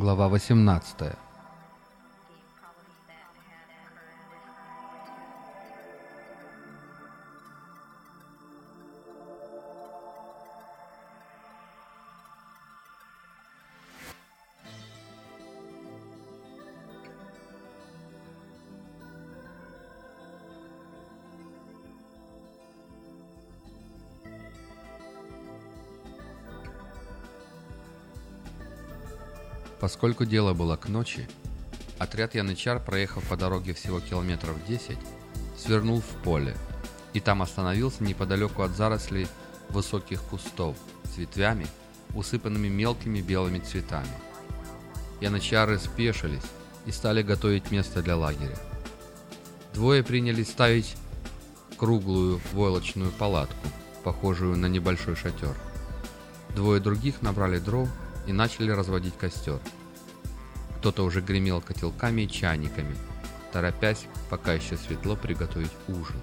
Глава 18 Поскольку дело было к ночи, отряд янычар, проехав по дороге всего километров 10, свернул в поле и там остановился неподалеку от зарослей высоких кустов с ветвями, усыпанными мелкими белыми цветами. Янычары спешились и стали готовить место для лагеря. Двое принялись ставить круглую войлочную палатку, похожую на небольшой шатер. Двое других набрали дров и начали разводить костер. Кто-то уже гремел котелками и чайниками, торопясь, пока еще светло, приготовить ужин.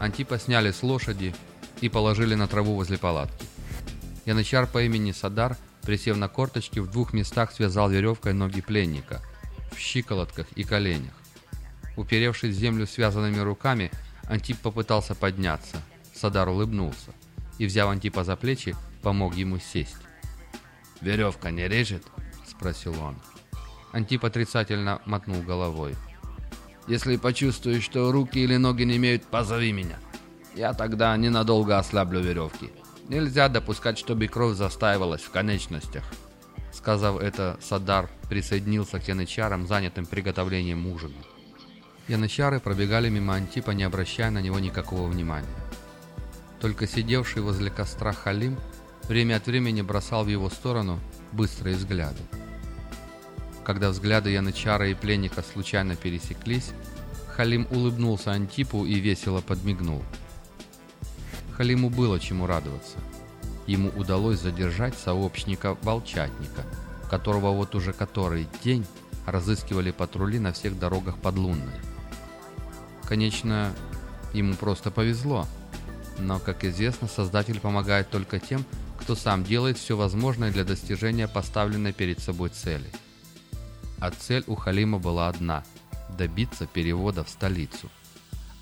Антипа сняли с лошади и положили на траву возле палатки. Янычар по имени Садар, присев на корточки, в двух местах связал веревкой ноги пленника, в щиколотках и коленях. Уперевшись в землю связанными руками, Антип попытался подняться. Садар улыбнулся и, взяв Антипа за плечи, помог ему сесть. «Веревка не режет?» — спросил он. Антип отрицательно мотнул головой. «Если почувствуешь, что руки или ноги не имеют, позови меня. Я тогда ненадолго ослаблю веревки. Нельзя допускать, чтобы кровь застаивалась в конечностях». Сказав это, Садар присоединился к янычарам, занятым приготовлением ужина. Янычары пробегали мимо Антипа, не обращая на него никакого внимания. Только сидевший возле костра Халим время от времени бросал в его сторону быстрые взгляды. Когда взгляды Янычара и пленника случайно пересеклись, Халим улыбнулся Антипу и весело подмигнул. Халиму было чему радоваться. Ему удалось задержать сообщника-волчатника, которого вот уже который день разыскивали патрули на всех дорогах под Лунной. Конечно, ему просто повезло, но, как известно, Создатель помогает только тем, кто сам делает все возможное для достижения поставленной перед собой цели. А цель у Халима была одна – добиться перевода в столицу.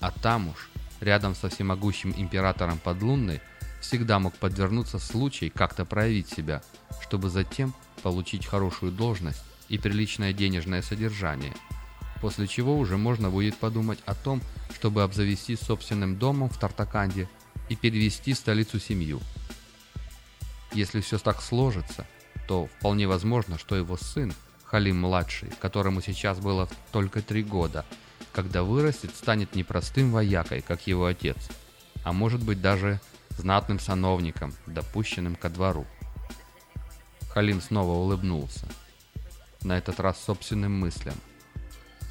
А там уж, рядом со всемогущим императором Подлунной, всегда мог подвернуться случай как-то проявить себя, чтобы затем получить хорошую должность и приличное денежное содержание, после чего уже можно будет подумать о том, чтобы обзавестись собственным домом в Тартаканде и перевести в столицу семью – если все так сложится, то вполне возможно, что его сын, Халим-младший, которому сейчас было только три года, когда вырастет, станет не простым воякой, как его отец, а может быть даже знатным сановником, допущенным ко двору. Халим снова улыбнулся. На этот раз собственным мыслям.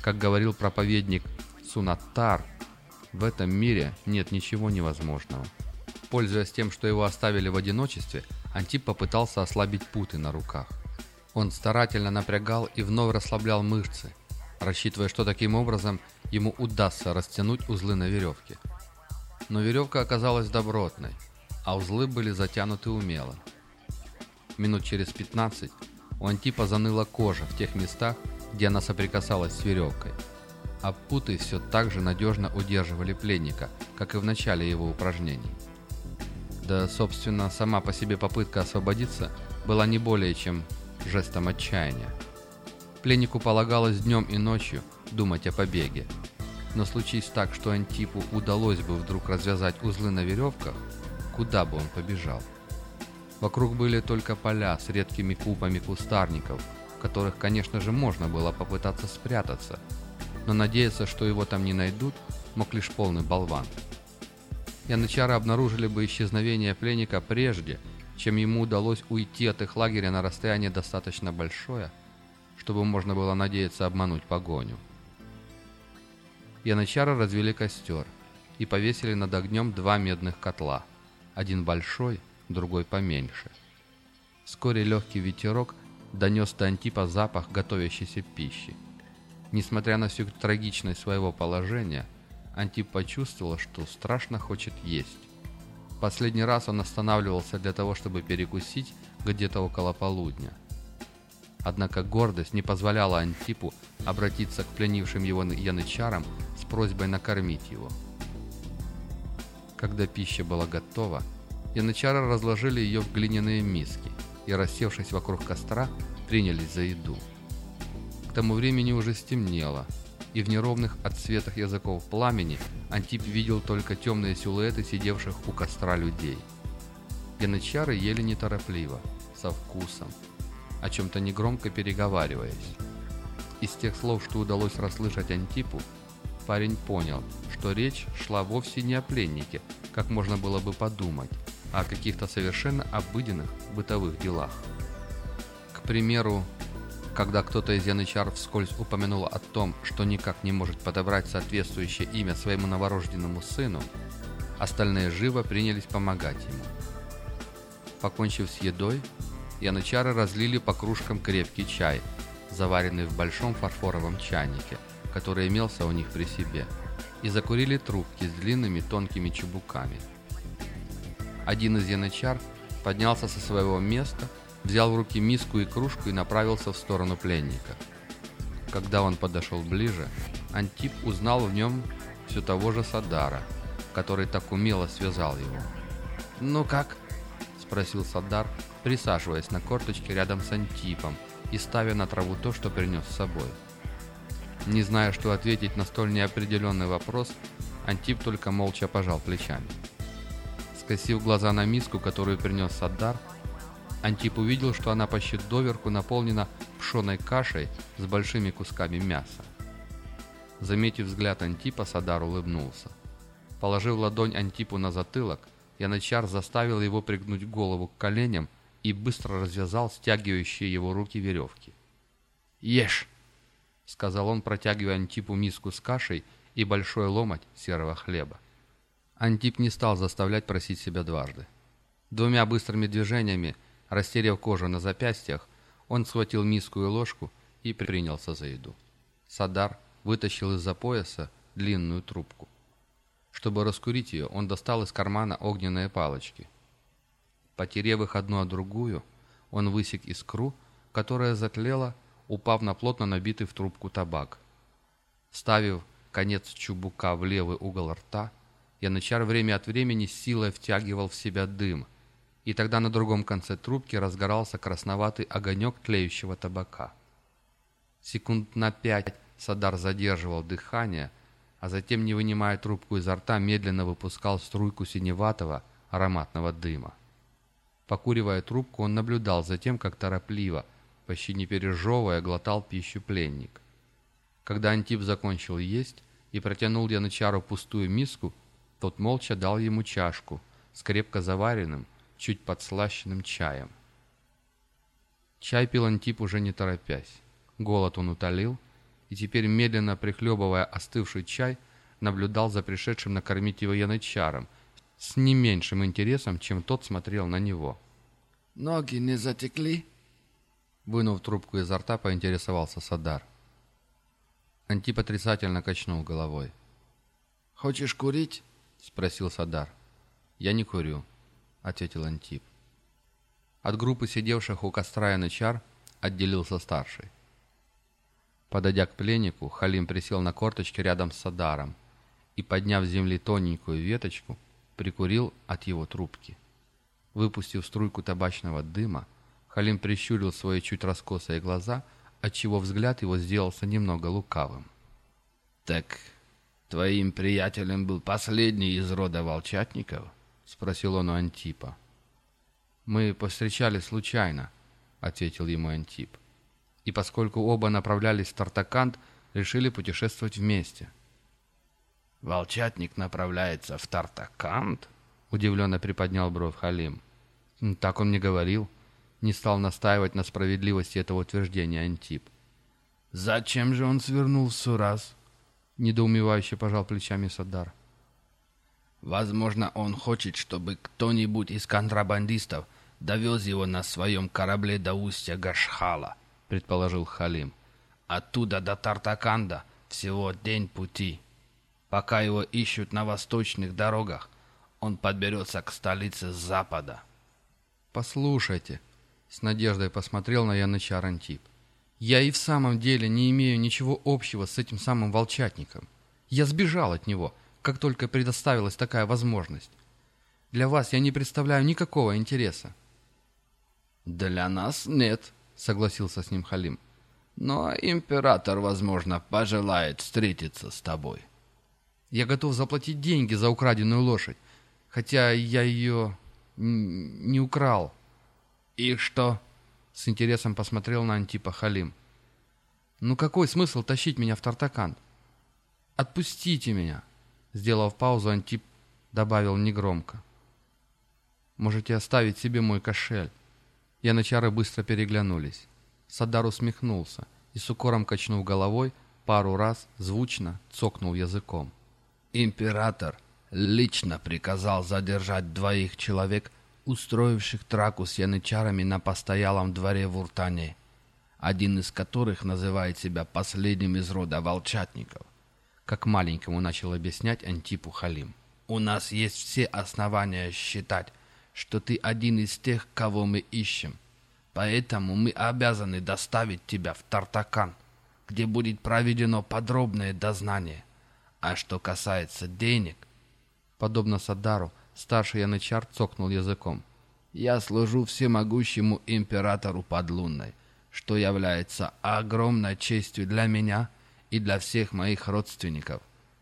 Как говорил проповедник Сунаттар, в этом мире нет ничего невозможного. Пользуясь тем, что его оставили в одиночестве, Антип попытался ослабить путы на руках. Он старательно напрягал и вновь расслаблял мышцы, рассчитывая, что таким образом ему удастся растянуть узлы на веревке. Но веревка оказалась добротной, а узлы были затянуты умело. Минут через 15 у Антипа заныла кожа в тех местах, где она соприкасалась с веревкой, а путы все так же надежно удерживали пленника, как и в начале его упражнений. Да, собственно, сама по себе попытка освободиться была не более чем жестом отчаяния. Пленнику полагалось днем и ночью думать о побеге. Но случись так, что Антипу удалось бы вдруг развязать узлы на веревках, куда бы он побежал? Вокруг были только поля с редкими купами кустарников, в которых, конечно же, можно было попытаться спрятаться, но надеяться, что его там не найдут, мог лишь полный болван янычары обнаружили бы исчезновение пленника прежде, чем ему удалось уйти от их лагеря на расстояние достаточно большое, чтобы можно было надеяться обмануть погоню. Янычары развели костер и повесили над огнем два медных котла, один большой, другой поменьше. Вскоре легкий ветерок донес до Антипа запах готовящейся пищи. Несмотря на всю трагичность своего положения, Антип почувствовал, что страшно хочет есть. Последний раз он останавливался для того, чтобы перекусить где-то около полудня. Однако гордость не позволяла Антипу обратиться к пленившим его янычарам с просьбой накормить его. Когда пища была готова, янычары разложили ее в глиняные миски и, рассевшись вокруг костра, принялись за еду. К тому времени уже стемнело, и в неровных отсветах языков пламени Антип видел только темные силуэты сидевших у костра людей. Янычары ели неторопливо, со вкусом, о чем-то негромко переговариваясь. Из тех слов, что удалось расслышать Антипу, парень понял, что речь шла вовсе не о пленнике, как можно было бы подумать, а о каких-то совершенно обыденных бытовых делах. К примеру, когда кто-то из янычар вскользь упомянул о том, что никак не может подобрать соответствующее имя своему новорожденному сыну, остальные живо принялись помогать ему. Покончив с едой, янычары разлили по кружкам крепкий чай, заваренный в большом фарфоровом чайнике, который имелся у них при себе, и закурили трубки с длинными тонкими чубуками. Один из янычар поднялся со своего места, взял в руки миску и кружку и направился в сторону пленника. Когда он подошел ближе, Антип узнал в нем все того же Садара, который так умело связал его. «Ну как?» – спросил Садар, присаживаясь на корточке рядом с Антипом и ставя на траву то, что принес с собой. Не зная, что ответить на столь неопределенный вопрос, Антип только молча пожал плечами. Скосив глаза на миску, которую принес Саддар, Антип увидел, что она почти доверху наполнена пшеной кашей с большими кусками мяса. Заметив взгляд Антипа, Садар улыбнулся. Положив ладонь Антипу на затылок, Янычар заставил его пригнуть голову к коленям и быстро развязал стягивающие его руки веревки. «Ешь!» — сказал он, протягивая Антипу миску с кашей и большой ломоть серого хлеба. Антип не стал заставлять просить себя дважды. Двумя быстрыми движениями, растеряв кожу на запястьях, он схватил миску и ложку и принялся за еду. Садар вытащил из-за пояса длинную трубку. Чтобы раскурить ее, он достал из кармана огненные палочки. Потерев их одну о другую, он высек искру, которая затлела, упав на плотно набитый в трубку табак. Ставив конец чубука в левый угол рта, Янычар время от времени силой втягивал в себя дым, и тогда на другом конце трубки разгорался красноватый огонек тлеющего табака. Секунд на пять Садар задерживал дыхание, а затем, не вынимая трубку изо рта, медленно выпускал струйку синеватого ароматного дыма. Покуривая трубку, он наблюдал за тем, как торопливо, почти не пережевывая, глотал пищу пленник. Когда Антип закончил есть и протянул Янычару пустую миску, тот молча дал ему чашку с крепко заваренным, чуть подслащенным чаем. Чай пил Антип уже не торопясь. Голод он утолил, и теперь, медленно прихлебывая остывший чай, наблюдал за пришедшим накормить его янычаром, с не меньшим интересом, чем тот смотрел на него. «Ноги не затекли?» Вынув трубку изо рта, поинтересовался Садар. Антип отрицательно качнул головой. «Хочешь курить?» — спросил Садар. «Я не курю», — ответил Антип. От группы сидевших у костра янычар отделился старший. Подойдя к пленнику, Халим присел на корточки рядом с Садаром и, подняв с земли тоненькую веточку, прикурил от его трубки. Выпустив струйку табачного дыма, Халим прищурил свои чуть раскосые глаза, отчего взгляд его сделался немного лукавым. «Так твоим приятелем был последний из рода волчатников?» — спросил он у Антипа. «Мы повстречались случайно», — ответил ему Антип. «И поскольку оба направлялись в Тартакант, решили путешествовать вместе». «Волчатник направляется в Тартакант?» — удивленно приподнял бровь Халим. «Так он мне говорил». Не стал настаивать на справедливости этого утверждения Антип. «Зачем же он свернул в Сурас?» Недоумевающе пожал плечами Садар. «Возможно, он хочет, чтобы кто-нибудь из контрабандистов довез его на своем корабле до устья Гашхала», предположил Халим. «Оттуда до Тартаканда всего день пути». Пока его ищут на восточных дорогах, он подберется к столице запада. «Послушайте», — с надеждой посмотрел на Янычар Антип. Я и в самом деле не имею ничего общего с этим самым волчатником. Я сбежал от него, как только предоставилась такая возможность. Для вас я не представляю никакого интереса. «Для нас нет», — согласился с ним Халим. «Но император, возможно, пожелает встретиться с тобой». «Я готов заплатить деньги за украденную лошадь, хотя я ее не украл». «И что?» — с интересом посмотрел на Антипа Халим. «Ну какой смысл тащить меня в Тартакан? Отпустите меня!» Сделав паузу, Антип добавил негромко. «Можете оставить себе мой кошель». Янычары быстро переглянулись. Садар усмехнулся и с укором качнув головой, пару раз звучно цокнул языком. «Император лично приказал задержать двоих человек, устроивших траку с янычарами на постоялом дворе в Уртане, один из которых называет себя последним из рода волчатников как маленькому начал объяснять Антипу Халим. «У нас есть все основания считать, что ты один из тех, кого мы ищем. Поэтому мы обязаны доставить тебя в Тартакан, где будет проведено подробное дознание. А что касается денег...» Подобно Садару, старший янычар цокнул языком. «Я служу всемогущему императору Подлунной, что является огромной честью для меня и для всех моих родственников.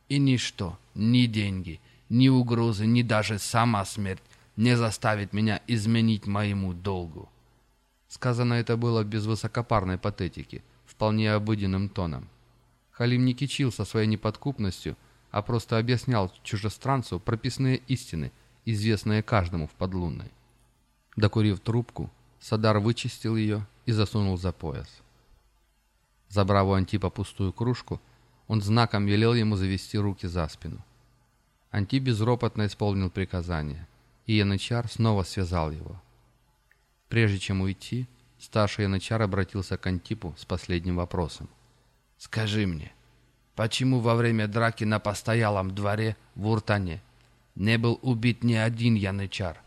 И ничто, ни деньги, ни угрозы, ни даже сама смерть не заставит меня изменить моему долгу. Сказано это было без высокопарной патетики, вполне обыденным тоном. Халим не кичился своей неподкупностью, а просто объяснял чужестранцу прописные истины, известные каждому в подлунной. Докурив трубку, Садар вычистил ее и засунул за пояс. Забрав у Антипа пустую кружку, он знаком велел ему завести руки за спину. Антип безропотно исполнил приказание, и Янычар снова связал его. Прежде чем уйти, старший Янычар обратился к Антипу с последним вопросом. «Скажи мне, почему во время драки на постоялом дворе в Уртане не был убит ни один Янычар?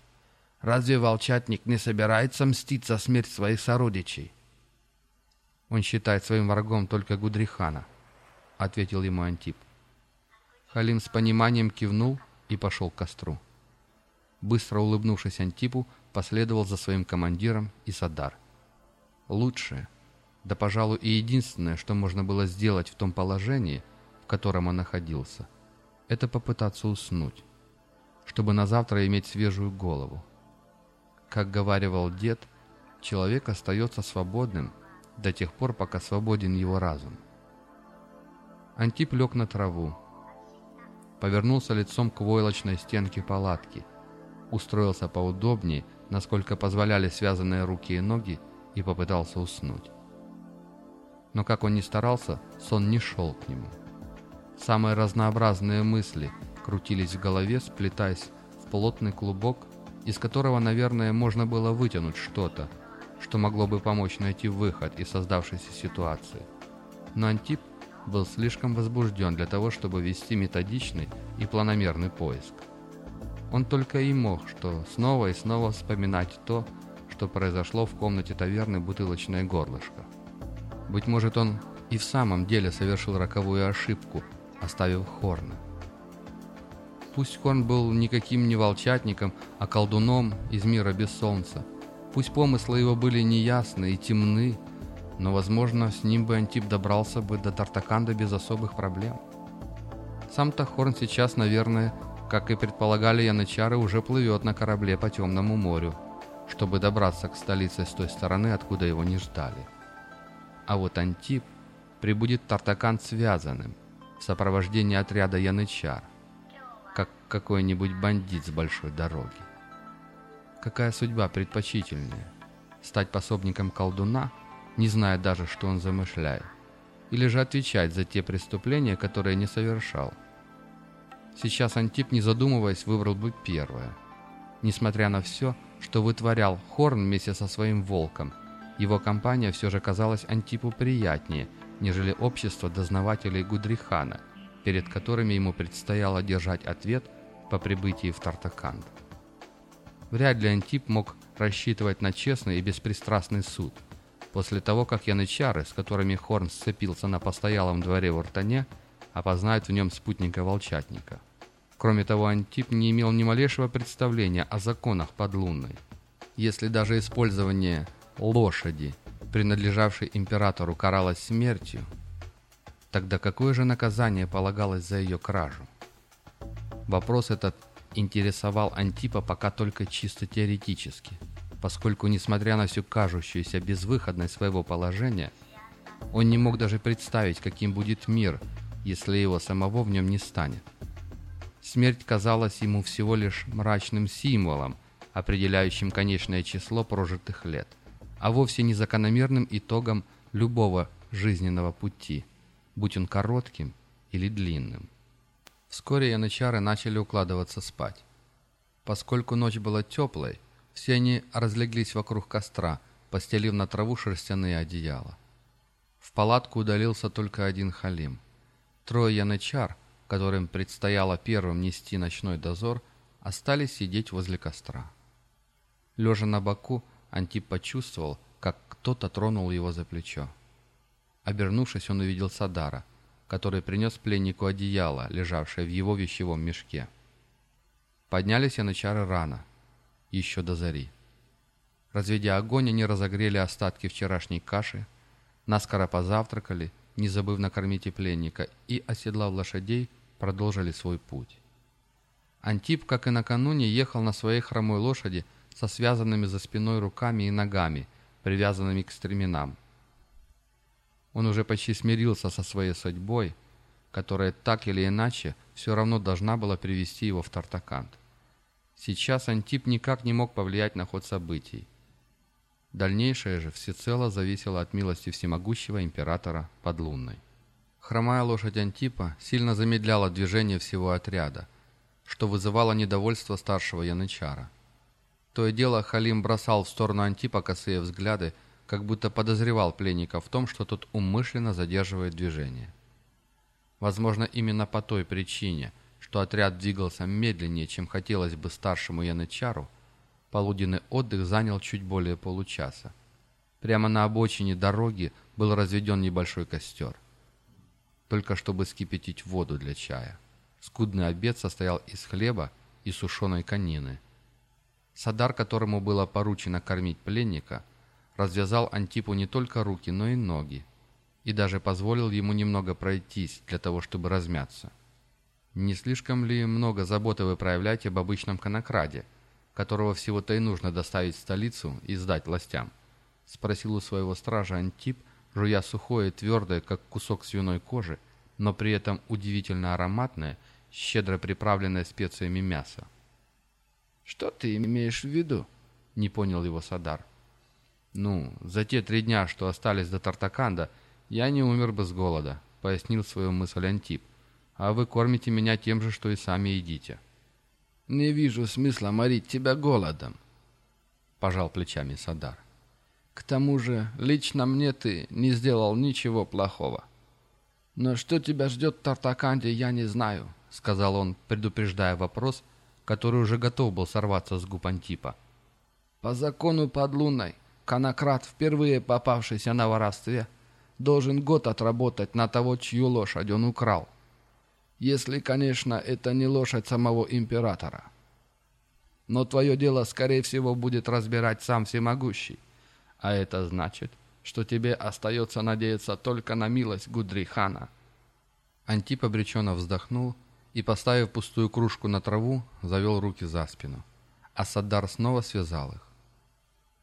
Разве волчатник не собирается мстить за смерть своих сородичей?» Он считает своим врагом только Гудрихана, — ответил ему Антип. Халим с пониманием кивнул и пошел к костру. Быстро улыбнувшись Антипу, последовал за своим командиром и Садар. Лучшее, да, пожалуй, и единственное, что можно было сделать в том положении, в котором он находился, это попытаться уснуть, чтобы на завтра иметь свежую голову. Как говаривал дед, человек остается свободным, до тех пор, пока свободен его разум. Антип лег на траву, повернулся лицом к войлочной стенке палатки, устроился поудобнее, насколько позволяли связанные руки и ноги, и попытался уснуть. Но как он ни старался, сон не шел к нему. Самые разнообразные мысли крутились в голове, сплетаясь в плотный клубок, из которого, наверное, можно было вытянуть что-то, что могло бы помочь найти выход из создавшейся ситуации. Но Антип был слишком возбужден для того, чтобы вести методичный и планомерный поиск. Он только и мог, что снова и снова вспоминать то, что произошло в комнате таверны «Бутылочное горлышко». Быть может, он и в самом деле совершил роковую ошибку, оставив Хорна. Пусть Хорн был никаким не волчатником, а колдуном из мира без солнца – Пусть помыслы его были неясны и темны, но, возможно, с ним бы Антип добрался бы до Тартаканда без особых проблем. Сам Тахорн сейчас, наверное, как и предполагали янычары, уже плывет на корабле по темному морю, чтобы добраться к столице с той стороны, откуда его не ждали. А вот Антип прибудет в Тартакан связанным, в сопровождении отряда янычар, как какой-нибудь бандит с большой дороги. Какая судьба предпочтительнее? Стать пособником колдуна, не зная даже, что он замышляет? Или же отвечать за те преступления, которые не совершал? Сейчас Антип, не задумываясь, выбрал бы первое. Несмотря на все, что вытворял Хорн вместе со своим волком, его компания все же казалась Антипу приятнее, нежели общество дознавателей Гудрихана, перед которыми ему предстояло держать ответ по прибытии в Тартаканд. Вряд ли Антип мог рассчитывать на честный и беспристрастный суд, После того, как янычары, с которыми Хорн сцепился на постоялом дворе в Ортане, опознают в нем спутника Волчатника. Кроме того, Антип не имел ни малейшего представления о законах подлунной. Если даже использование лошади, принадлежавшей императору, каралось смертью, тогда какое же наказание полагалось за ее кражу? Вопрос этот интересовал Антипа пока только чисто теоретически – поскольку, несмотря на всю кажущуюся безвыходность своего положения, он не мог даже представить, каким будет мир, если его самого в нем не станет. Смерть казалась ему всего лишь мрачным символом, определяющим конечное число прожитых лет, а вовсе не закономерным итогом любого жизненного пути, будь он коротким или длинным. Вскоре янычары начали укладываться спать. Поскольку ночь была теплой, все они разлеглись вокруг костра, постелив на траву шерстяные одеяла. В палатку удалился только один халим. Трое янычар, которым предстояло первым нести ночной дозор, остались сидеть возле костра. Лежа на боку, Антип почувствовал, как кто-то тронул его за плечо. Обернувшись, он увидел Садара, который принес пленнику одеяло, лежавшее в его вещевом мешке. Поднялись янычары рано — еще до зари. Разведя огонь, они разогрели остатки вчерашней каши, наскоро позавтракали, не забыв накормить и пленника, и, оседлав лошадей, продолжили свой путь. Антип, как и накануне, ехал на своей хромой лошади со связанными за спиной руками и ногами, привязанными к стременам. Он уже почти смирился со своей судьбой, которая так или иначе все равно должна была привести его в Тартакант. Сейчас Антип никак не мог повлиять на ход событий. Дальнейшее же всецело зависело от милости всемогущего императора Подлунной. Хромая лошадь Антипа сильно замедляла движение всего отряда, что вызывало недовольство старшего янычара. То и дело Халим бросал в сторону Антипа косые взгляды, как будто подозревал пленника в том, что тот умышленно задерживает движение. Возможно, именно по той причине – что отряд двигался медленнее, чем хотелось бы старшему янычару, полуденный отдых занял чуть более получаса. Прямо на обочине дороги был разведен небольшой костер. Только чтобы скипятить воду для чая. Скудный обед состоял из хлеба и сушеной конины. Садар, которому было поручено кормить пленника, развязал Антипу не только руки, но и ноги, и даже позволил ему немного пройтись для того, чтобы размяться. Не слишком ли много заботы вы проявляете об обычном конокраде, которого всего-то и нужно доставить в столицу и сдать властям? Спросил у своего стража Антип, жуя сухое и твердое, как кусок свиной кожи, но при этом удивительно ароматное, щедро приправленное специями мясо. «Что ты имеешь в виду?» — не понял его Садар. «Ну, за те три дня, что остались до Тартаканда, я не умер бы с голода», — пояснил свою мысль Антип а вы кормите меня тем же, что и сами едите». «Не вижу смысла морить тебя голодом», — пожал плечами Садар. «К тому же, лично мне ты не сделал ничего плохого. Но что тебя ждет в Тартаканде, я не знаю», — сказал он, предупреждая вопрос, который уже готов был сорваться с губ Антипа. «По закону подлунной, конократ, впервые попавшийся на воровстве, должен год отработать на того, чью лошадь он украл. Если, конечно, это не лошадь самого императора. Но твое дело, скорее всего, будет разбирать сам всемогущий. А это значит, что тебе остается надеяться только на милость Гудрихана. Антип обреченно вздохнул и, поставив пустую кружку на траву, завел руки за спину. А Саддар снова связал их.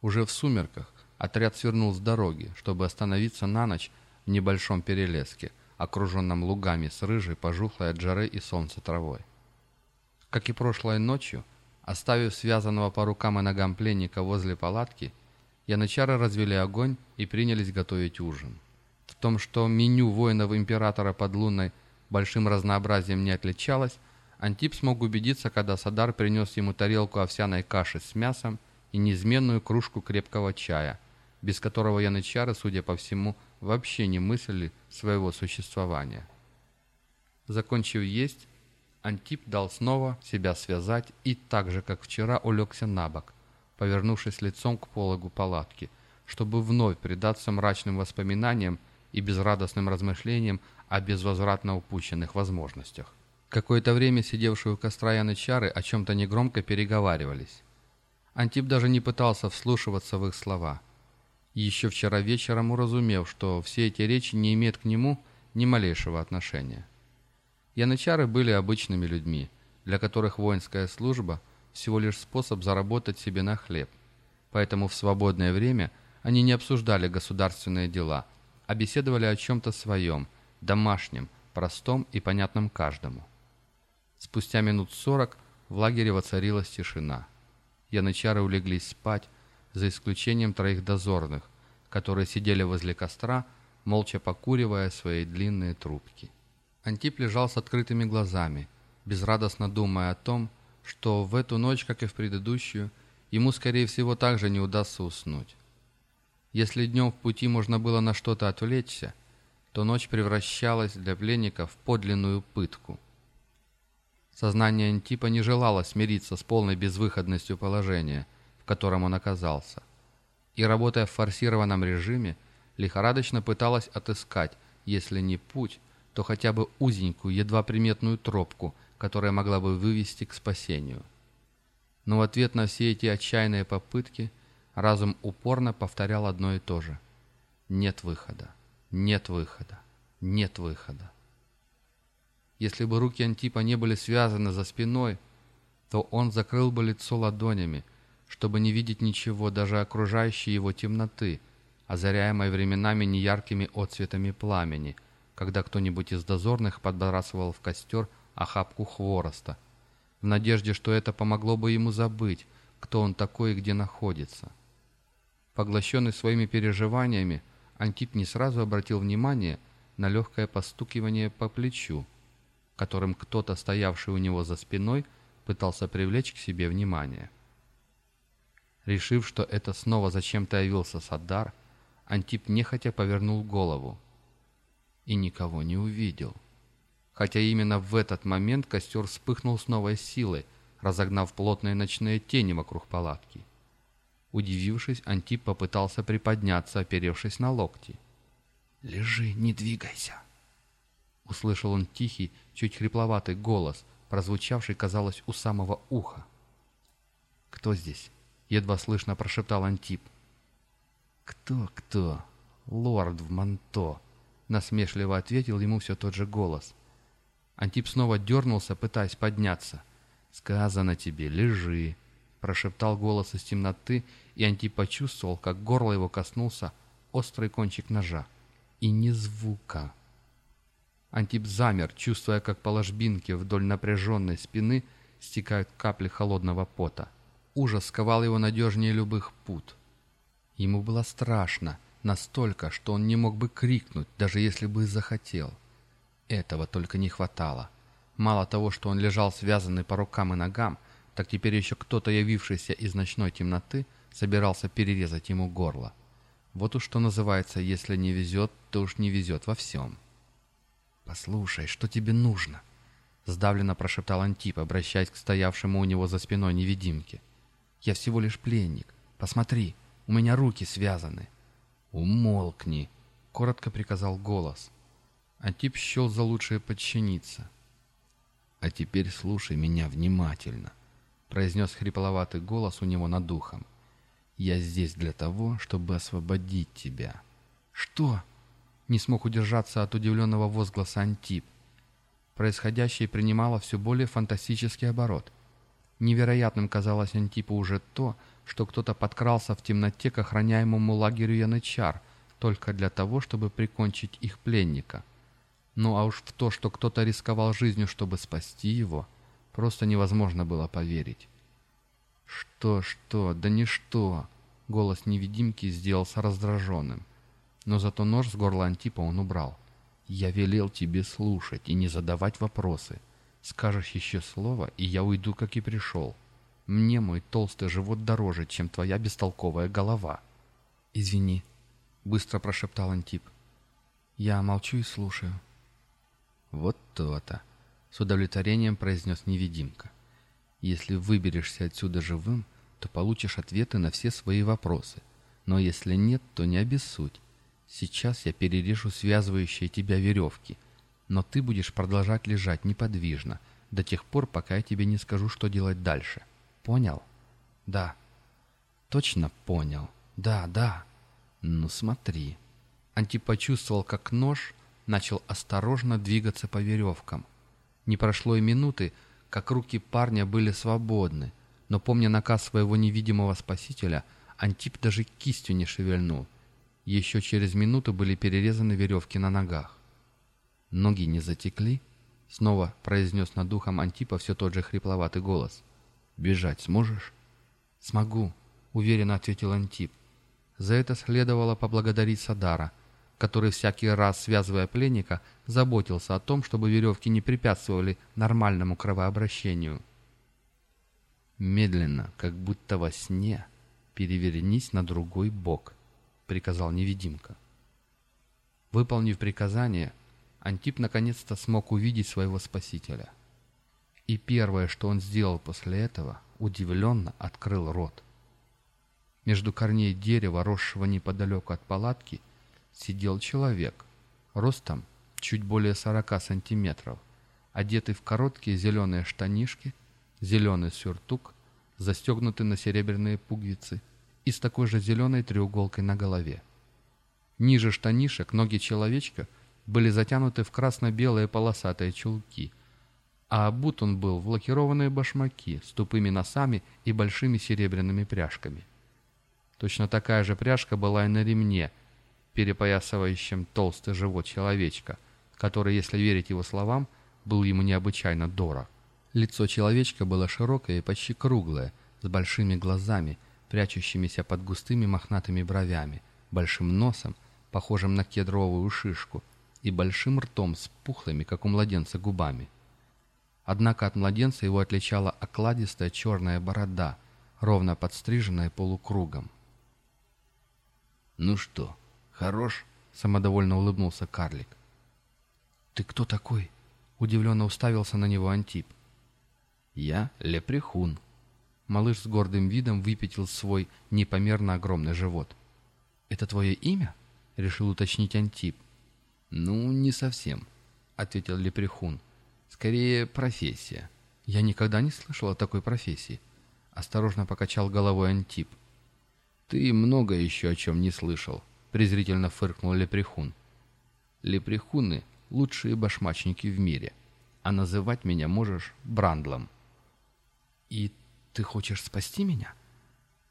Уже в сумерках отряд свернул с дороги, чтобы остановиться на ночь в небольшом перелеске – окруженном лугами с рыжей, пожухлой от жары и солнца травой. Как и прошлой ночью, оставив связанного по рукам и ногам пленника возле палатки, янычары развели огонь и принялись готовить ужин. В том, что меню воинов императора под луной большим разнообразием не отличалось, Антип смог убедиться, когда Садар принес ему тарелку овсяной каши с мясом и неизменную кружку крепкого чая, без которого янычары, судя по всему, вообще не мыслили своего существования. Закончив есть, Антип дал снова себя связать и так же, как вчера, улегся на бок, повернувшись лицом к пологу палатки, чтобы вновь предаться мрачным воспоминаниям и безрадостным размышлениям о безвозвратно упущенных возможностях. Какое-то время сидевшие у костра янычары о чем-то негромко переговаривались. Антип даже не пытался вслушиваться в их слова. Еще вчера вечером уразумев, что все эти речи не имеют к нему ни малейшего отношения. Янычары были обычными людьми, для которых воинская служба – всего лишь способ заработать себе на хлеб. Поэтому в свободное время они не обсуждали государственные дела, а беседовали о чем-то своем, домашнем, простом и понятном каждому. Спустя минут сорок в лагере воцарилась тишина. Янычары улеглись спать, за исключением троих дозорных, которые сидели возле костра, молча покуривая свои длинные трубки. Антип лежал с открытыми глазами, безрадостно думая о том, что в эту ночь, как и в предыдущую, ему, скорее всего, также не удастся уснуть. Если днем в пути можно было на что-то отвлечься, то ночь превращалась для пленника в подлинную пытку – Сознание Антипа не желало смириться с полной безвыходностью положения, в котором он оказался. И, работая в форсированном режиме, лихорадочно пыталась отыскать, если не путь, то хотя бы узенькую, едва приметную тропку, которая могла бы вывести к спасению. Но в ответ на все эти отчаянные попытки разум упорно повторял одно и то же. Нет выхода, нет выхода, нет выхода. Если бы руки Антипа не были связаны за спиной, то он закрыл бы лицо ладонями, чтобы не видеть ничего, даже окружающей его темноты, озаряемой временами неяркими отцветами пламени, когда кто-нибудь из дозорных подбрасывал в костер охапку хвороста, в надежде, что это помогло бы ему забыть, кто он такой и где находится. Поглощенный своими переживаниями, Антип не сразу обратил внимание на легкое постукивание по плечу, которым кто-то, стоявший у него за спиной, пытался привлечь к себе внимание. Решив, что это снова зачем-то явился Садар, Антип нехотя повернул голову и никого не увидел. Хотя именно в этот момент костер вспыхнул с новой силой, разогнав плотные ночные тени вокруг палатки. Удивившись, Антип попытался приподняться, оперевшись на локти. «Лежи, не двигайся!» Услышал он тихий, чуть хрипловатый голос, прозвучавший, казалось, у самого уха. «Кто здесь?» — едва слышно прошептал Антип. «Кто, кто? Лорд в манто!» — насмешливо ответил ему все тот же голос. Антип снова дернулся, пытаясь подняться. «Сказано тебе, лежи!» — прошептал голос из темноты, и Антип почувствовал, как горло его коснулся острый кончик ножа. И ни звука. Антип замер, чувствуя, как по ложбинке вдоль напряженной спины стекают капли холодного пота. Ужас сковал его надежнее любых пут. Ему было страшно, настолько, что он не мог бы крикнуть, даже если бы захотел. Этого только не хватало. Мало того, что он лежал связанный по рукам и ногам, так теперь еще кто-то, явившийся из ночной темноты, собирался перерезать ему горло. Вот уж что называется, если не везет, то уж не везет во всем. «Послушай, что тебе нужно?» Сдавленно прошептал Антип, обращаясь к стоявшему у него за спиной невидимке. «Я всего лишь пленник. Посмотри, у меня руки связаны». «Умолкни!» — коротко приказал голос. Антип счел за лучшее подчиниться. «А теперь слушай меня внимательно», — произнес хрипловатый голос у него над духом. «Я здесь для того, чтобы освободить тебя». «Что?» Не смог удержаться от удивленного возгласа Антип. Происходящее принимало все более фантастический оборот. Невероятным казалось Антипу уже то, что кто-то подкрался в темноте к охраняемому лагерю Янычар только для того, чтобы прикончить их пленника. Ну а уж в то, что кто-то рисковал жизнью, чтобы спасти его, просто невозможно было поверить. «Что, что, да ничто!» Голос невидимки сделался раздраженным но зато нож с горла Антипа он убрал. «Я велел тебе слушать и не задавать вопросы. Скажешь еще слово, и я уйду, как и пришел. Мне мой толстый живот дороже, чем твоя бестолковая голова». «Извини», — быстро прошептал Антип. «Я молчу и слушаю». «Вот то-то», — с удовлетворением произнес невидимка. «Если выберешься отсюда живым, то получишь ответы на все свои вопросы. Но если нет, то не обессудь. Сейчас я перережу связывающие тебя веревки, но ты будешь продолжать лежать неподвижно до тех пор, пока я тебе не скажу, что делать дальше. Понял? Да. Точно понял. Да, да. Ну смотри. Антип почувствовал, как нож начал осторожно двигаться по веревкам. Не прошло и минуты, как руки парня были свободны, но, помня наказ своего невидимого спасителя, Антип даже кистью не шевельнул. Еще через минуту были перерезаны веревки на ногах. «Ноги не затекли?» — снова произнес над духом Антипа все тот же хрипловатый голос. «Бежать сможешь?» «Смогу», — уверенно ответил Антип. За это следовало поблагодарить Садара, который всякий раз, связывая пленника, заботился о том, чтобы веревки не препятствовали нормальному кровообращению. Медленно, как будто во сне, перевернись на другой бок —— приказал невидимка. Выполнив приказание, Антип наконец-то смог увидеть своего спасителя. И первое, что он сделал после этого, удивленно открыл рот. Между корней дерева, росшего неподалеку от палатки, сидел человек, ростом чуть более 40 сантиметров, одетый в короткие зеленые штанишки, зеленый сюртук, застегнутый на серебряные пуговицы — и с такой же зеленой треуголкой на голове. Ниже штанишек ноги человечка были затянуты в красно-белые полосатые чулки, а обут он был в лакированные башмаки с тупыми носами и большими серебряными пряжками. Точно такая же пряжка была и на ремне, перепоясывающем толстый живот человечка, который, если верить его словам, был ему необычайно дорог. Лицо человечка было широкое и почти круглое, с большими глазами – прячущимися под густыми мохнатыми бровями, большим носом, похожим на кедровую шишку, и большим ртом с пухлыми, как у младенца, губами. Однако от младенца его отличала окладистая черная борода, ровно подстриженная полукругом. «Ну что, хорош?» — самодовольно улыбнулся карлик. «Ты кто такой?» — удивленно уставился на него Антип. «Я лепрехун», Малыш с гордым видом выпятил свой непомерно огромный живот. «Это твое имя?» — решил уточнить Антип. «Ну, не совсем», — ответил Лепрехун. «Скорее, профессия». «Я никогда не слышал о такой профессии», — осторожно покачал головой Антип. «Ты много еще о чем не слышал», — презрительно фыркнул Лепрехун. «Лепрехуны — лучшие башмачники в мире, а называть меня можешь Брандлом». «И «Ты хочешь спасти меня?»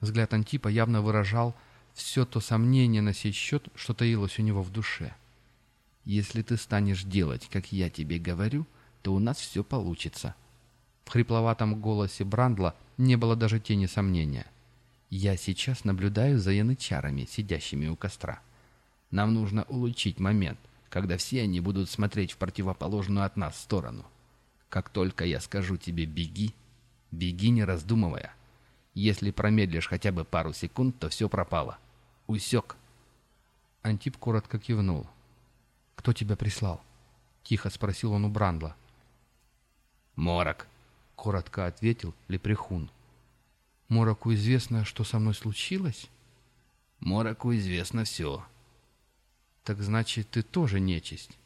Взгляд Антипа явно выражал все то сомнение на сей счет, что таилось у него в душе. «Если ты станешь делать, как я тебе говорю, то у нас все получится». В хрипловатом голосе Брандла не было даже тени сомнения. «Я сейчас наблюдаю за янычарами, сидящими у костра. Нам нужно улучшить момент, когда все они будут смотреть в противоположную от нас сторону. Как только я скажу тебе «беги», Беги, не раздумывая. Если промедлишь хотя бы пару секунд, то все пропало. Усек. Антип коротко кивнул. «Кто тебя прислал?» Тихо спросил он у Брандла. «Морок», — коротко ответил Лепрехун. «Мороку известно, что со мной случилось?» «Мороку известно все». «Так значит, ты тоже нечисть?»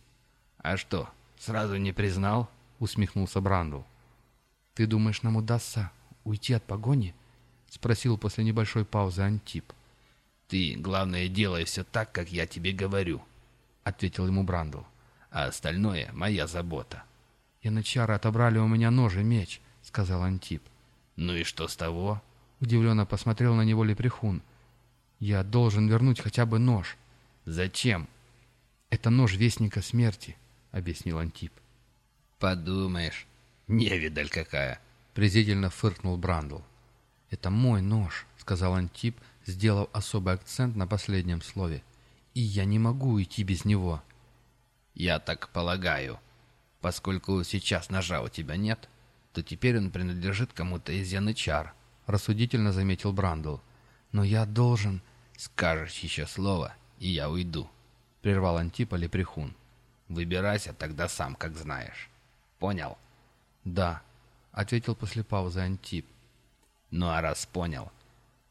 «А что, сразу не признал?» — усмехнулся Брандл. «Ты думаешь, нам удастся уйти от погони?» — спросил после небольшой паузы Антип. «Ты, главное, делай все так, как я тебе говорю», — ответил ему Брандл. «А остальное — моя забота». «Янычары отобрали у меня нож и меч», — сказал Антип. «Ну и что с того?» — удивленно посмотрел на него Лепрехун. «Я должен вернуть хотя бы нож». «Зачем?» «Это нож Вестника Смерти», — объяснил Антип. «Подумаешь, «Невидаль какая!» — презрительно фыркнул Брандл. «Это мой нож», — сказал Антип, сделав особый акцент на последнем слове. «И я не могу уйти без него». «Я так полагаю. Поскольку сейчас ножа у тебя нет, то теперь он принадлежит кому-то из янычар», — рассудительно заметил Брандл. «Но я должен...» «Скажешь еще слово, и я уйду», — прервал Антипа Лепрехун. «Выбирайся тогда сам, как знаешь. Понял?» «Да», — ответил после паузы Антип. «Ну а раз понял,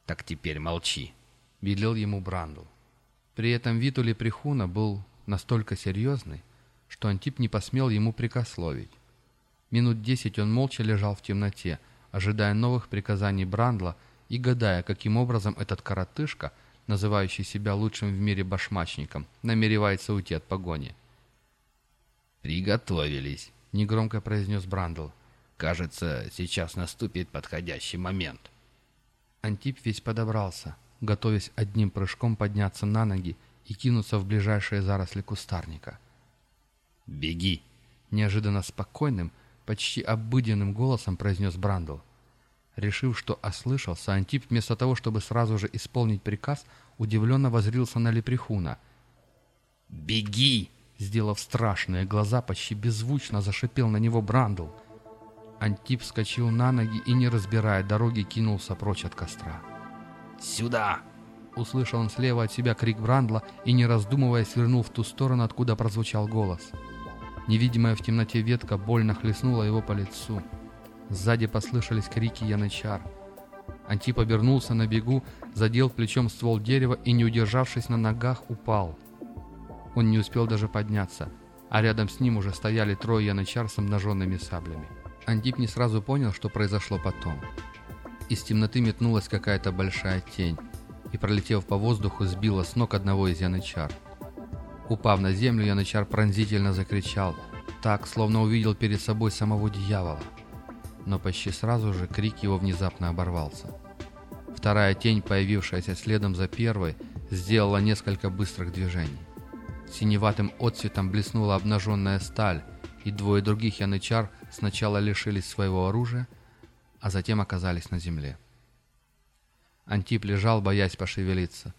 так теперь молчи», — велел ему Брандл. При этом вид у Лепрехуна был настолько серьезный, что Антип не посмел ему прикословить. Минут десять он молча лежал в темноте, ожидая новых приказаний Брандла и гадая, каким образом этот коротышка, называющий себя лучшим в мире башмачником, намеревается уйти от погони. «Приготовились», — негромко произнес Брандл. «Кажется, сейчас наступит подходящий момент». Антип весь подобрался, готовясь одним прыжком подняться на ноги и кинуться в ближайшие заросли кустарника. «Беги!» — неожиданно спокойным, почти обыденным голосом произнес Брандл. Решив, что ослышался, Антип вместо того, чтобы сразу же исполнить приказ, удивленно возрился на Лепрехуна. «Беги!» Сделав страшные глаза, почти беззвучно зашипел на него Брандл. Антип вскочил на ноги и, не разбирая дороги, кинулся прочь от костра. «Сюда!» Услышал он слева от себя крик Брандла и, не раздумывая, свернул в ту сторону, откуда прозвучал голос. Невидимая в темноте ветка больно хлестнула его по лицу. Сзади послышались крики янычар. Антип обернулся на бегу, задел плечом ствол дерева и, не удержавшись на ногах, упал. Он не успел даже подняться, а рядом с ним уже стояли трое янычар с обнаженными саблями. Антип не сразу понял, что произошло потом. Из темноты метнулась какая-то большая тень и, пролетев по воздуху, сбила с ног одного из янычар. Упав на землю, янычар пронзительно закричал, так, словно увидел перед собой самого дьявола. Но почти сразу же крик его внезапно оборвался. Вторая тень, появившаяся следом за первой, сделала несколько быстрых движений. Синеватым отцветом блеснула обнаженная сталь, и двое других янычар сначала лишились своего оружия, а затем оказались на земле. Антип лежал, боясь пошевелиться.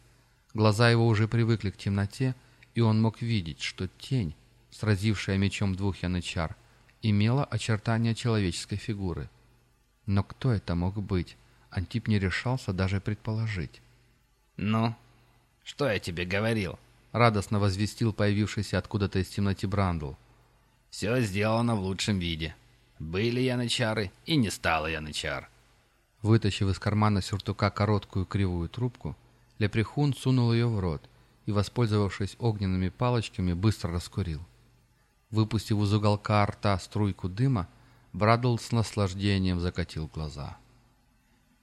Глаза его уже привыкли к темноте, и он мог видеть, что тень, сразившая мечом двух янычар, имела очертания человеческой фигуры. Но кто это мог быть, Антип не решался даже предположить. «Ну, что я тебе говорил?» — радостно возвестил появившийся откуда-то из темноты Брандл. «Все сделано в лучшем виде. Были янычары, и не стало янычар». Вытащив из кармана сюртука короткую кривую трубку, Лепрехун сунул ее в рот и, воспользовавшись огненными палочками, быстро раскурил. Выпустив из уголка рта струйку дыма, Брадл с наслаждением закатил глаза.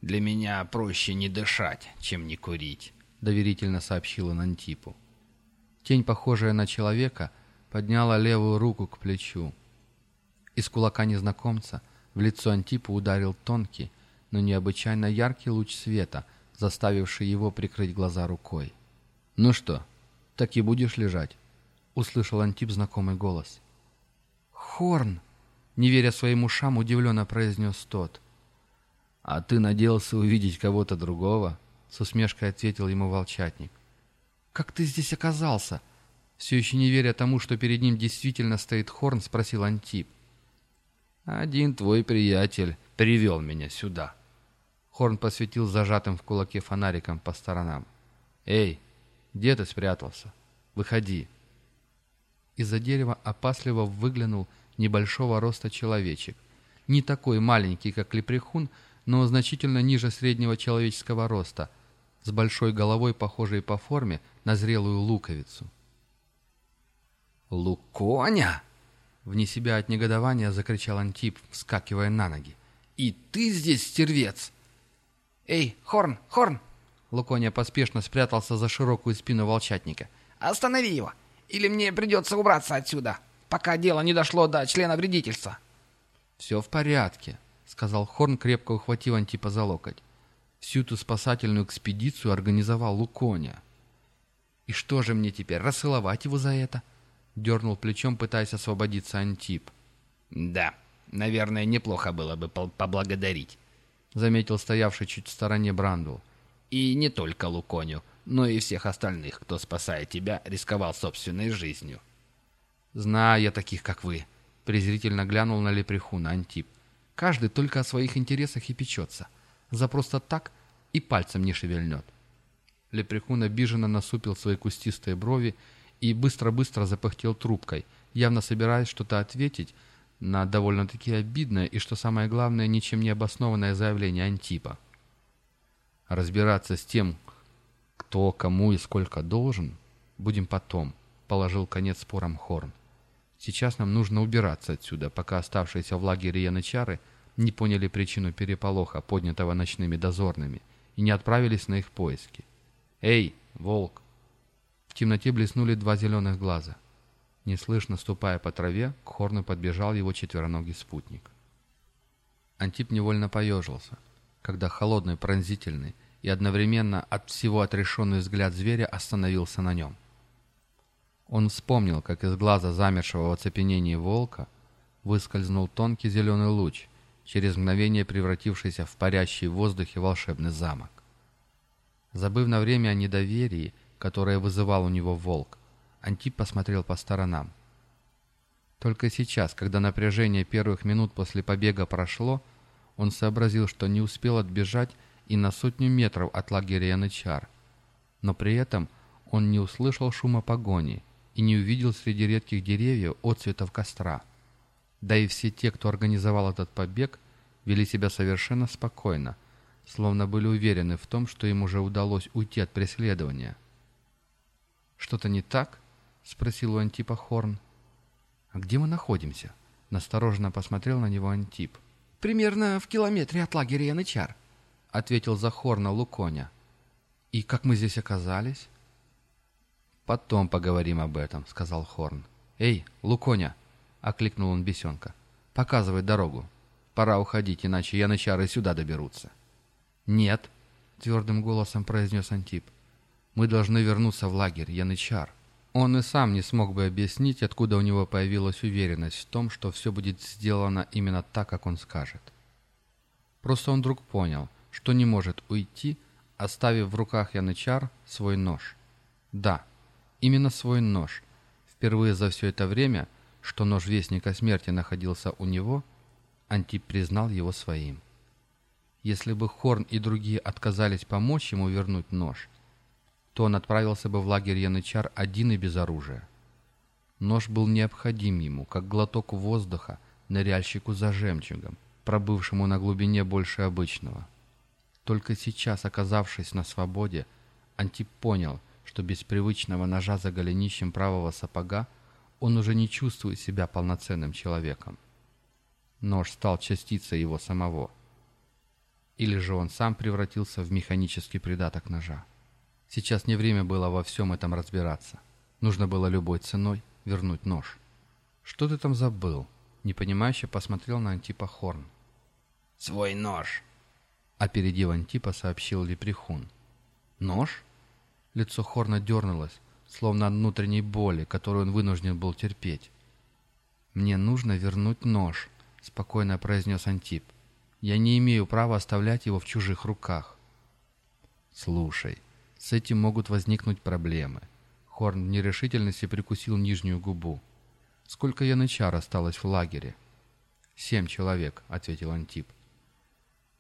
«Для меня проще не дышать, чем не курить», — доверительно сообщил он Антипу. Тень, похожая на человека, подняла левую руку к плечу. Из кулака незнакомца в лицо Антипа ударил тонкий, но необычайно яркий луч света, заставивший его прикрыть глаза рукой. «Ну что, так и будешь лежать?» — услышал Антип знакомый голос. «Хорн!» — не веря своим ушам, удивленно произнес тот. «А ты надеялся увидеть кого-то другого?» — с усмешкой ответил ему волчатник. «Как ты здесь оказался?» Все еще не веря тому, что перед ним действительно стоит Хорн, спросил Антип. «Один твой приятель привел меня сюда». Хорн посветил зажатым в кулаке фонариком по сторонам. «Эй, где ты спрятался? Выходи!» Из-за дерева опасливо выглянул небольшого роста человечек. Не такой маленький, как лепрехун, но значительно ниже среднего человеческого роста, с большой головой, похожей по форме на зрелую луковицу. «Луконя!» Вне себя от негодования закричал Антип, вскакивая на ноги. «И ты здесь, стервец!» «Эй, Хорн, Хорн!» Лукония поспешно спрятался за широкую спину волчатника. «Останови его, или мне придется убраться отсюда, пока дело не дошло до члена вредительства». «Все в порядке», — сказал Хорн, крепко ухватив Антипа за локоть. «Всю эту спасательную экспедицию организовал Лукония». «И что же мне теперь, рассыловать его за это?» — дернул плечом, пытаясь освободиться Антип. «Да, наверное, неплохо было бы поблагодарить». — заметил стоявший чуть в стороне Брандул. «И не только Луконю, но и всех остальных, кто, спасая тебя, рисковал собственной жизнью». «Знаю я таких, как вы», — презрительно глянул на лепрехуна Антип. «Каждый только о своих интересах и печется. За просто так и пальцем не шевельнет». Лепрехун обиженно насупил свои кустистые брови и быстро-быстро запахтел трубкой, явно собираясь что-то ответить, на довольно-таки обидное и, что самое главное, ничем не обоснованное заявление Антипа. Разбираться с тем, Кто, кому и сколько должен, будем потом, положил конец спорам Хорн. Сейчас нам нужно убираться отсюда, пока оставшиеся в лагере янычары не поняли причину переполоха, поднятого ночными дозорными, и не отправились на их поиски. «Эй, волк!» В темноте блеснули два зеленых глаза. Неслышно ступая по траве, к Хорну подбежал его четвероногий спутник. Антип невольно поежился, когда холодный, пронзительный и одновременно от всего отрешенный взгляд зверя остановился на нем. Он вспомнил, как из глаза замершего в оцепенении волка выскользнул тонкий зеленый луч, через мгновение превратившийся в парящий в воздухе волшебный замок. Забыв на время о недоверии, которое вызывал у него волк, Антип посмотрел по сторонам. Только сейчас, когда напряжение первых минут после побега прошло, он сообразил, что не успел отбежать и на сотню метров от лагеря Янычар. Но при этом он не услышал шума погони и не увидел среди редких деревьев отцветов костра. Да и все те, кто организовал этот побег, вели себя совершенно спокойно, словно были уверены в том, что им уже удалось уйти от преследования. «Что-то не так?» — спросил у Антипа Хорн. «А где мы находимся?» — настороженно посмотрел на него Антип. «Примерно в километре от лагеря Янычар», — ответил за Хорна Луконя. «И как мы здесь оказались?» «Потом поговорим об этом», — сказал Хорн. «Эй, Луконя!» — окликнул он бесенка. «Показывай дорогу. Пора уходить, иначе янычары сюда доберутся». «Нет», — твердым голосом произнес Антип. «Мы должны вернуться в лагерь, янычар». Он и сам не смог бы объяснить, откуда у него появилась уверенность в том, что все будет сделано именно так, как он скажет. Просто он вдруг понял, что не может уйти, оставив в руках Янычар свой нож. Да, именно свой нож. Впервые за все это время, что нож Вестника Смерти находился у него, Антип признал его своим. Если бы Хорн и другие отказались помочь ему вернуть нож, то он отправился бы в лагерь Янычар один и без оружия. Нож был необходим ему, как глоток воздуха ныряльщику за жемчугом, пробывшему на глубине больше обычного. Только сейчас, оказавшись на свободе, Антип понял, что без привычного ножа за голенищем правого сапога он уже не чувствует себя полноценным человеком. Нож стал частицей его самого. Или же он сам превратился в механический придаток ножа. Сейчас не время было во всем этом разбираться. Нужно было любой ценой вернуть нож. «Что ты там забыл?» Непонимающе посмотрел на Антипа Хорн. «Свой нож!» Опередив Антипа, сообщил Лепрехун. «Нож?» Лицо Хорна дернулось, словно от внутренней боли, которую он вынужден был терпеть. «Мне нужно вернуть нож», — спокойно произнес Антип. «Я не имею права оставлять его в чужих руках». «Слушай», с этим могут возникнуть проблемы. Хорн в нерешительности прикусил нижнюю губу. «Сколько янычар осталось в лагере?» «Семь человек», — ответил Антип.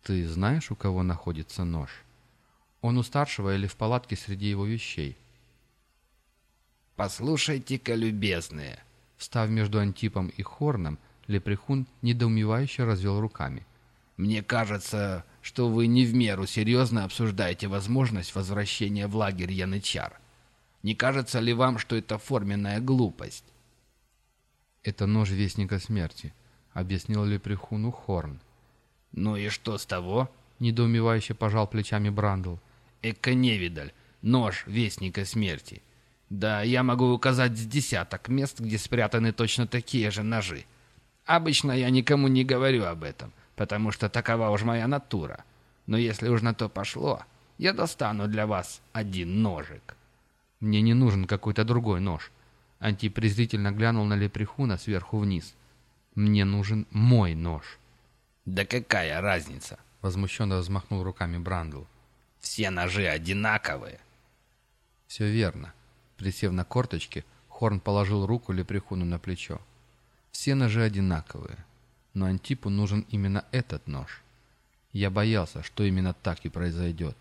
«Ты знаешь, у кого находится нож? Он у старшего или в палатке среди его вещей?» «Послушайте-ка, любезные!» Встав между Антипом и Хорном, Лепрехун недоумевающе развел руками. «Мне кажется, что вы не в меру серьезно обсуждаете возможность возвращения в лагерь Янычар. Не кажется ли вам, что это форменная глупость? «Это нож Вестника Смерти», — объяснил Лепрехуну Хорн. «Ну и что с того?» — недоумевающе пожал плечами Брандл. «Эко-невидаль, нож Вестника Смерти. Да, я могу указать с десяток мест, где спрятаны точно такие же ножи. Обычно я никому не говорю об этом, потому что такова уж моя натура. Но если уж на то пошло, я достану для вас один ножик». «Мне не нужен какой-то другой нож». Анти презрительно глянул на Лепрехуна сверху вниз. «Мне нужен мой нож». «Да какая разница?» Возмущенно взмахнул руками Брандл. «Все ножи одинаковые». «Все верно». Присев на корточки, Хорн положил руку Лепрехуну на плечо. «Все ножи одинаковые но Антипу нужен именно этот нож. Я боялся, что именно так и произойдет.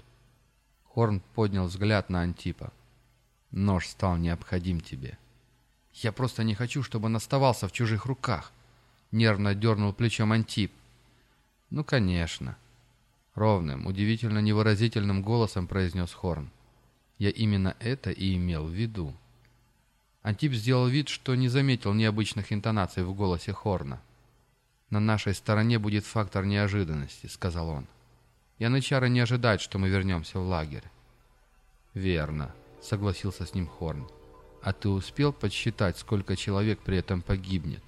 Хорн поднял взгляд на Антипа. Нож стал необходим тебе. Я просто не хочу, чтобы он оставался в чужих руках. Нервно дернул плечом Антип. Ну, конечно. Ровным, удивительно невыразительным голосом произнес Хорн. Я именно это и имел в виду. Антип сделал вид, что не заметил необычных интонаций в голосе Хорна. «На нашей стороне будет фактор неожиданности», — сказал он. «Янычары не ожидают, что мы вернемся в лагерь». «Верно», — согласился с ним Хорн. «А ты успел подсчитать, сколько человек при этом погибнет?»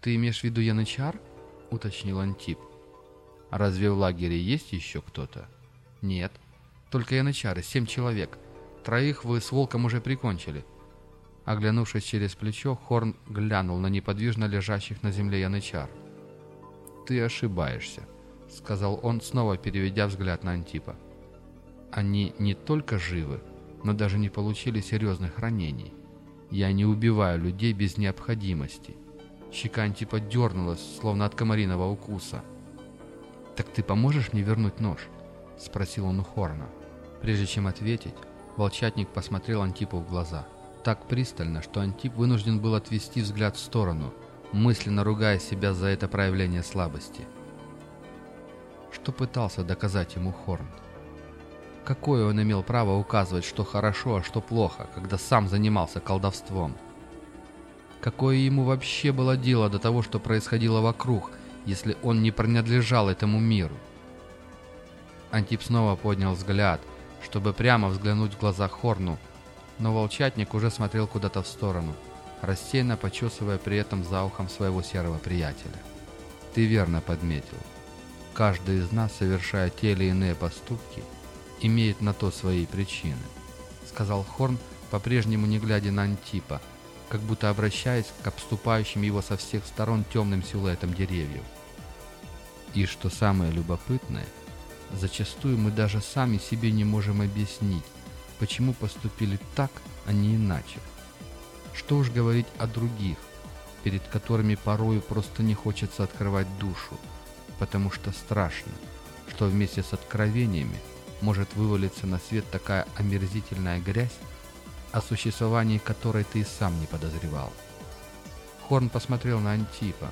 «Ты имеешь в виду Янычар?» — уточнил Антип. «А разве в лагере есть еще кто-то?» «Нет. Только Янычары, семь человек. Троих вы с Волком уже прикончили». Оглянувшись через плечо, Хорн глянул на неподвижно лежащих на земле янычар. «Ты ошибаешься», — сказал он, снова переведя взгляд на Антипа. «Они не только живы, но даже не получили серьезных ранений. Я не убиваю людей без необходимости». Щека Антипа дернулась, словно от комариного укуса. «Так ты поможешь мне вернуть нож?» — спросил он у Хорна. Прежде чем ответить, волчатник посмотрел Антипу в глаза — так пристально, что Антип вынужден был отвести взгляд в сторону, мысленно ругая себя за это проявление слабости. Что пытался доказать ему Хорн? Какое он имел право указывать, что хорошо, а что плохо, когда сам занимался колдовством? Какое ему вообще было дело до того, что происходило вокруг, если он не принадлежал этому миру? Антип снова поднял взгляд, чтобы прямо взглянуть в глаза Хорну, но волчатник уже смотрел куда-то в сторону, рассеянно почесывая при этом за ухом своего серого приятеля. «Ты верно подметил. Каждый из нас, совершая те или иные поступки, имеет на то свои причины», — сказал Хорн, по-прежнему не глядя на Антипа, как будто обращаясь к обступающим его со всех сторон темным силуэтам деревьев. И что самое любопытное, зачастую мы даже сами себе не можем объяснить, почему поступили так, а не иначе. Что уж говорить о других, перед которыми порою просто не хочется открывать душу, потому что страшно, что вместе с откровениями может вывалиться на свет такая омерзительная грязь, о существовании которой ты и сам не подозревал. Хорн посмотрел на Антипа,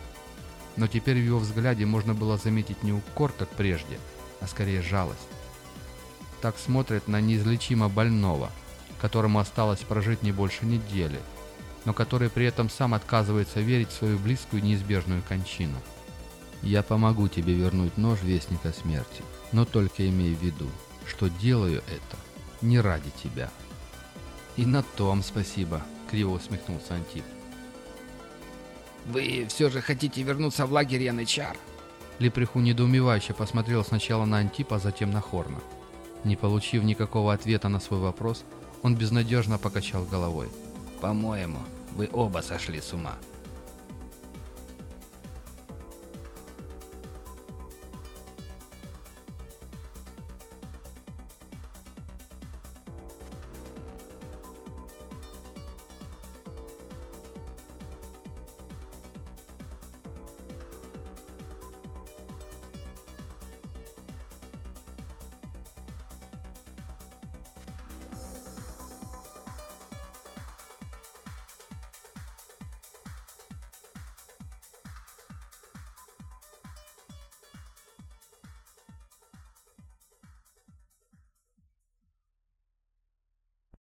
но теперь в его взгляде можно было заметить не укор, как прежде, а скорее жалость так смотрит на неизлечимо больного, которому осталось прожить не больше недели, но который при этом сам отказывается верить в свою близкую неизбежную кончину. Я помогу тебе вернуть нож Вестника Смерти, но только имей в виду, что делаю это не ради тебя. И на том спасибо, криво усмехнулся Антип. «Вы все же хотите вернуться в лагерь Янычар?» Леприху недоумевающе посмотрел сначала на Антипа, а затем на Хорна. Не получив никакого ответа на свой вопрос, он безнадежно покачал головой. «По-моему, вы оба сошли с ума.